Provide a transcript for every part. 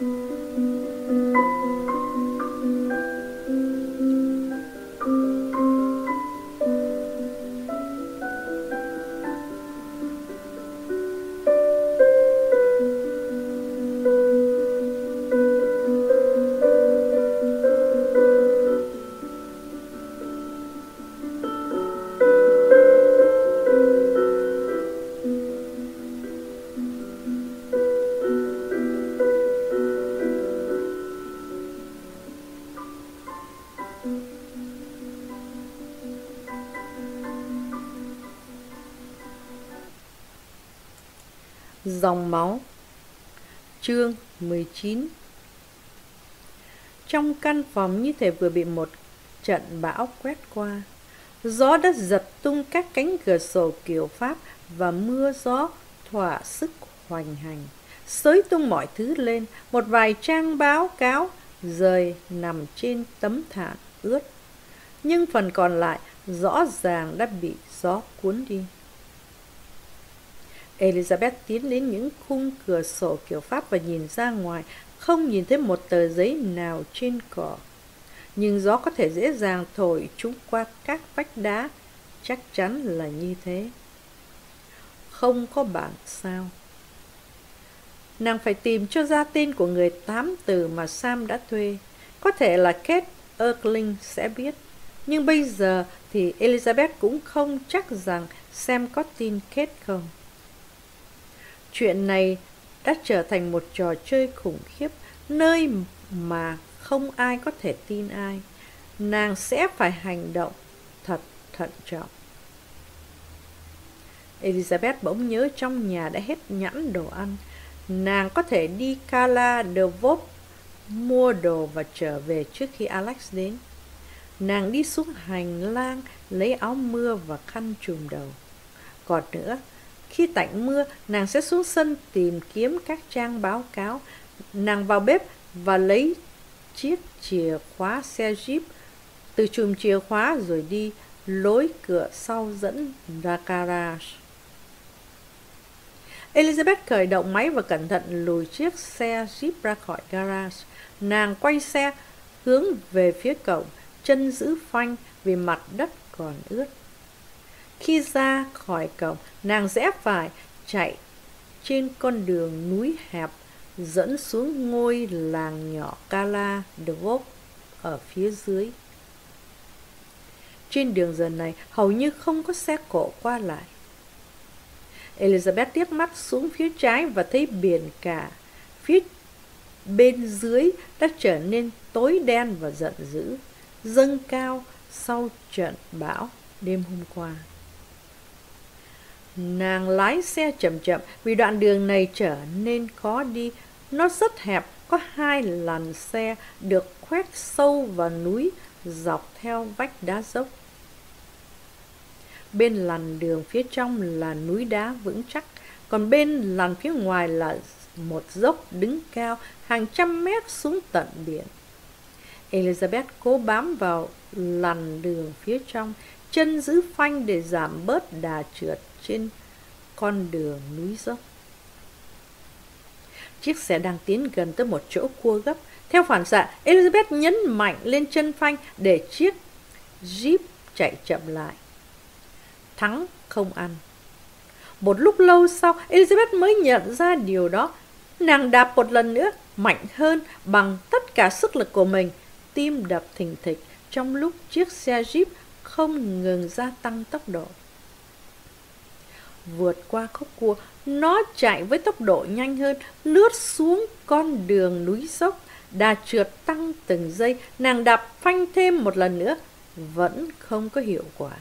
嗯 Dòng máu. Chương 19 Trong căn phòng như thể vừa bị một trận bão quét qua, Gió đã giật tung các cánh cửa sổ kiểu Pháp Và mưa gió thỏa sức hoành hành, Xới tung mọi thứ lên, Một vài trang báo cáo rời nằm trên tấm thảm ướt. Nhưng phần còn lại rõ ràng đã bị gió cuốn đi. Elizabeth tiến đến những khung cửa sổ kiểu Pháp và nhìn ra ngoài, không nhìn thấy một tờ giấy nào trên cỏ. Nhưng gió có thể dễ dàng thổi chúng qua các vách đá, chắc chắn là như thế. Không có bảng sao. Nàng phải tìm cho ra tên của người tám từ mà Sam đã thuê. Có thể là Kate Erkling sẽ biết. Nhưng bây giờ thì Elizabeth cũng không chắc rằng Sam có tin Kate không. Chuyện này đã trở thành một trò chơi khủng khiếp, nơi mà không ai có thể tin ai. Nàng sẽ phải hành động thật thận trọng. Elizabeth bỗng nhớ trong nhà đã hết nhãn đồ ăn. Nàng có thể đi Cala de Vop mua đồ và trở về trước khi Alex đến. Nàng đi xuống hành lang lấy áo mưa và khăn trùm đầu. Còn nữa, khi tạnh mưa, nàng sẽ xuống sân tìm kiếm các trang báo cáo. Nàng vào bếp và lấy chiếc chìa khóa xe Jeep từ chùm chìa khóa rồi đi lối cửa sau dẫn ra garage. Elizabeth khởi động máy và cẩn thận lùi chiếc xe Jeep ra khỏi garage. Nàng quay xe hướng về phía cổng, chân giữ phanh vì mặt đất còn ướt. Khi ra khỏi cổng, nàng rẽ phải, chạy trên con đường núi hẹp dẫn xuống ngôi làng nhỏ Kala Dvok ở phía dưới. Trên đường giờ này hầu như không có xe cộ qua lại. Elizabeth tiếp mắt xuống phía trái và thấy biển cả. Phía bên dưới đã trở nên tối đen và giận dữ, dâng cao sau trận bão đêm hôm qua. Nàng lái xe chậm chậm vì đoạn đường này trở nên khó đi. Nó rất hẹp, có hai làn xe được khoét sâu vào núi dọc theo vách đá dốc. Bên làn đường phía trong là núi đá vững chắc, còn bên làn phía ngoài là một dốc đứng cao hàng trăm mét xuống tận biển. Elizabeth cố bám vào làn đường phía trong, chân giữ phanh để giảm bớt đà trượt trên con đường núi dốc. Chiếc xe đang tiến gần tới một chỗ cua gấp. Theo phản xạ, Elizabeth nhấn mạnh lên chân phanh để chiếc Jeep chạy chậm lại. Thắng không ăn. Một lúc lâu sau, Elizabeth mới nhận ra điều đó. Nàng đạp một lần nữa, mạnh hơn bằng tất cả sức lực của mình. Tim đập thình thịch trong lúc chiếc xe Jeep không ngừng gia tăng tốc độ vượt qua khúc cua, nó chạy với tốc độ nhanh hơn, lướt xuống con đường núi dốc, đà trượt tăng từng giây, nàng đạp phanh thêm một lần nữa, vẫn không có hiệu quả.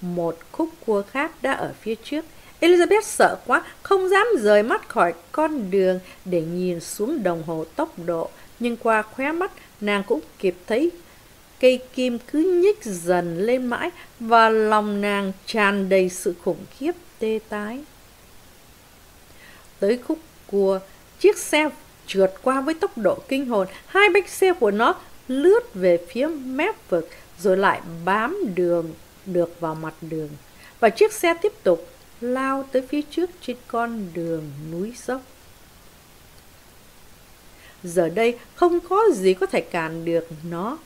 Một khúc cua khác đã ở phía trước, Elizabeth sợ quá, không dám rời mắt khỏi con đường để nhìn xuống đồng hồ tốc độ, nhưng qua khóe mắt nàng cũng kịp thấy cây kim cứ nhích dần lên mãi và lòng nàng tràn đầy sự khủng khiếp tê tái. Tới khúc cua, chiếc xe trượt qua với tốc độ kinh hồn, hai bánh xe của nó lướt về phía mép vực rồi lại bám đường được vào mặt đường. Và chiếc xe tiếp tục lao tới phía trước trên con đường núi dốc. Giờ đây không có gì có thể cản được nó.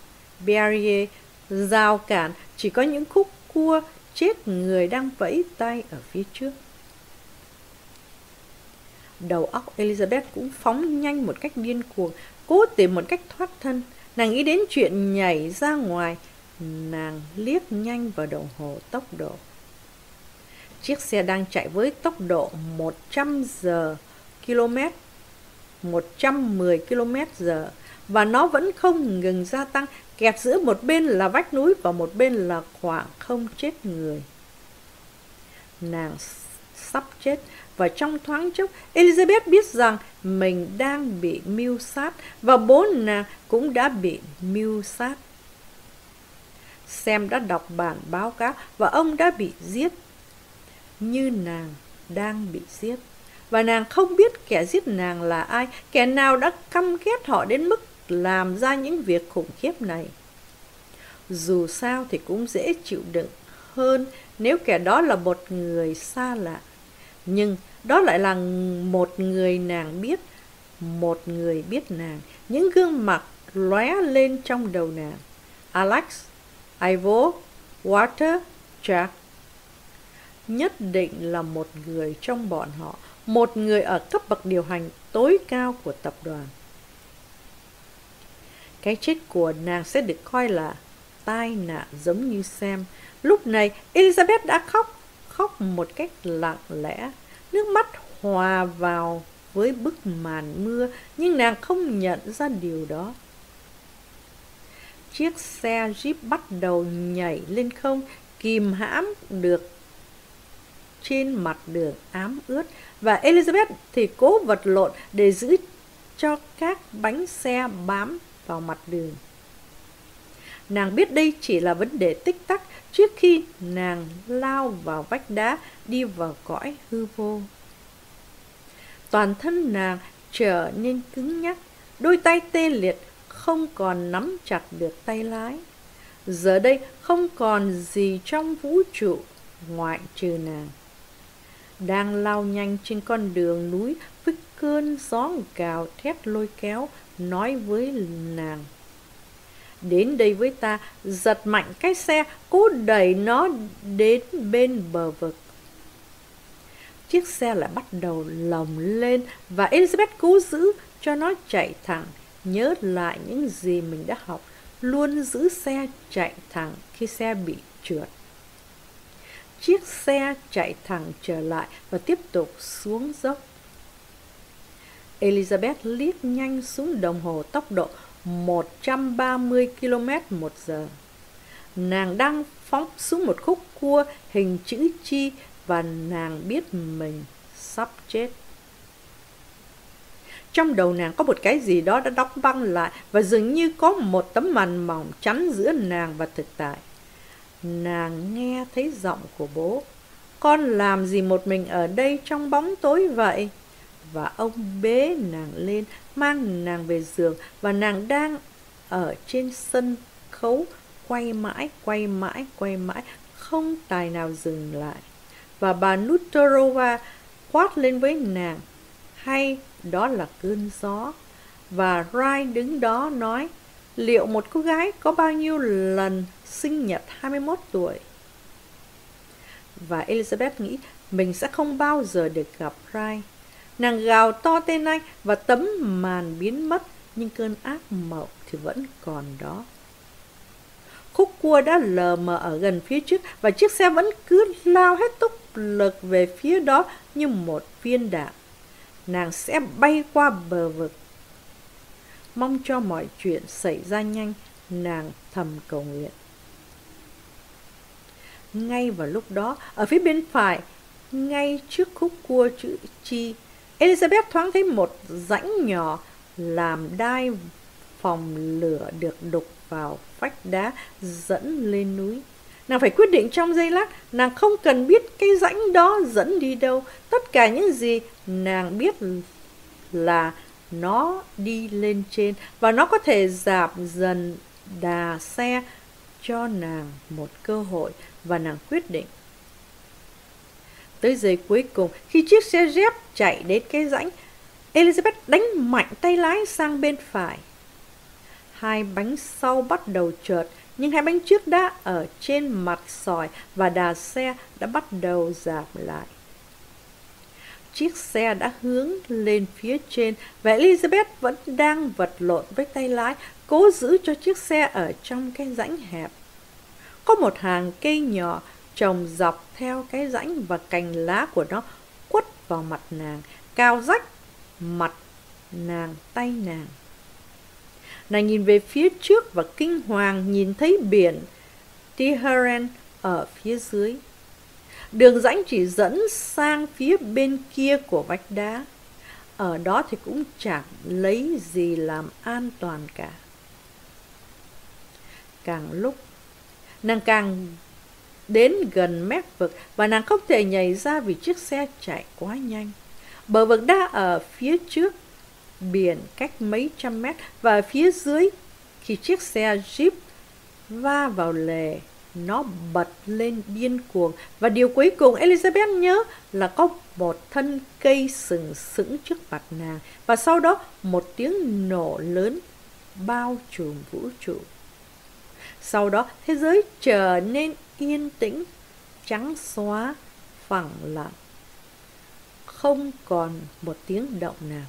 Berrier, rào cản, chỉ có những khúc cua chết người đang vẫy tay ở phía trước. Đầu óc Elizabeth cũng phóng nhanh một cách điên cuồng, cố tìm một cách thoát thân. Nàng nghĩ đến chuyện nhảy ra ngoài. Nàng liếc nhanh vào đồng hồ tốc độ. Chiếc xe đang chạy với tốc độ 100 giờ km 110 km giờ và nó vẫn không ngừng gia tăng kẹt giữa một bên là vách núi và một bên là khoảng không chết người. Nàng sắp chết. Và trong thoáng chốc, elizabeth biết rằng mình đang bị mưu sát và bố nàng cũng đã bị mưu sát. Xem đã đọc bản báo cáo và ông đã bị giết như nàng đang bị giết. Và nàng không biết kẻ giết nàng là ai. Kẻ nào đã căm ghét họ đến mức làm ra những việc khủng khiếp này. Dù sao thì cũng dễ chịu đựng hơn nếu kẻ đó là một người xa lạ. Nhưng đó lại là một người nàng biết, một người biết nàng. Những gương mặt lóe lên trong đầu nàng. Alex, ivo, walter, jack nhất định là một người trong bọn họ, một người ở cấp bậc điều hành tối cao của tập đoàn cái chết của nàng sẽ được coi là tai nạn giống như xem lúc này, elizabeth đã khóc khóc một cách lặng lẽ. Nước mắt hòa vào với bức màn mưa, nhưng nàng không nhận ra điều đó. Chiếc xe jeep bắt đầu nhảy lên không, kìm hãm được trên mặt đường ám ướt, và Elizabeth thì cố vật lộn để giữ cho các bánh xe bám vào mặt đường. Nàng biết đây chỉ là vấn đề tích tắc trước khi nàng lao vào vách đá đi vào cõi hư vô. Toàn thân nàng trở nên cứng nhắc, đôi tay tê liệt không còn nắm chặt được tay lái. Giờ đây không còn gì trong vũ trụ ngoại trừ nàng đang lao nhanh trên con đường núi với cơn gió gào thét lôi kéo nói với nàng. Đến đây với ta, giật mạnh cái xe, cố đẩy nó đến bên bờ vực. Chiếc xe lại bắt đầu lồng lên và elizabeth cố giữ cho nó chạy thẳng. Nhớ lại những gì mình đã học, luôn giữ xe chạy thẳng khi xe bị trượt. Chiếc xe chạy thẳng trở lại và tiếp tục xuống dốc elizabeth liếc nhanh xuống đồng hồ tốc độ 130 km một giờ. Nàng đang phóng xuống một khúc cua hình chữ chi và nàng biết mình sắp chết. Trong đầu nàng có một cái gì đó đã đóng băng lại và dường như có một tấm màn mỏng chắn giữa nàng và thực tại nàng nghe thấy giọng của bố con làm gì một mình ở đây trong bóng tối vậy và ông bế nàng lên, mang nàng về giường, và nàng đang ở trên sân khấu, quay mãi quay mãi quay mãi, không tài nào dừng lại và bà Nutorova quát lên với nàng, hay, đó là cơn gió và Rai đứng đó nói, liệu một cô gái có bao nhiêu lần sinh nhật 21 tuổi. Và Elizabeth nghĩ, mình sẽ không bao giờ được gặp Rai. Nàng gào to tên anh và tấm màn biến mất, nhưng cơn ác mộng thì vẫn còn đó. Khúc cua đã lờ mờ ở gần phía trước và chiếc xe vẫn cứ lao hết tốc lực về phía đó như một viên đạn. Nàng sẽ bay qua bờ vực. Mong cho mọi chuyện xảy ra nhanh, nàng thầm cầu nguyện ngay vào lúc đó ở phía bên phải ngay trước khúc cua chữ chi elizabeth thoáng thấy một rãnh nhỏ làm đai phòng lửa được đục vào vách đá dẫn lên núi nàng phải quyết định trong giây lát, nàng không cần biết cái rãnh đó dẫn đi đâu tất cả những gì nàng biết là nó đi lên trên và nó có thể giảm dần đà xe cho nàng một cơ hội và nàng quyết định. Tới giây cuối cùng, khi chiếc xe dép chạy đến cái rãnh, Elizabeth đánh mạnh tay lái sang bên phải. Hai bánh sau bắt đầu trượt, nhưng hai bánh trước đã ở trên mặt sỏi và đà xe đã bắt đầu giảm lại. Chiếc xe đã hướng lên phía trên và Elizabeth vẫn đang vật lộn với tay lái, cố giữ cho chiếc xe ở trong cái rãnh hẹp. Có một hàng cây nhỏ trồng dọc theo cái rãnh và cành lá của nó quất vào mặt nàng, cao rách mặt nàng tay nàng. Nàng nhìn về phía trước và kinh hoàng nhìn thấy biển Tiharen ở phía dưới. Đường rãnh chỉ dẫn sang phía bên kia của vách đá. Ở đó thì cũng chẳng lấy gì làm an toàn cả. Càng lúc, nàng càng đến gần mép vực và nàng không thể nhảy ra vì chiếc xe chạy quá nhanh. Bờ vực đã ở phía trước biển cách mấy trăm mét và phía dưới, khi chiếc xe Jeep va vào lề, nó bật lên điên cuồng và điều cuối cùng Elizabeth nhớ là có một thân cây sừng sững trước mặt nàng và sau đó, một tiếng nổ lớn bao trùm vũ trụ. Sau đó, thế giới trở nên yên tĩnh, trắng xóa, phẳng lặng. Không còn một tiếng động nào.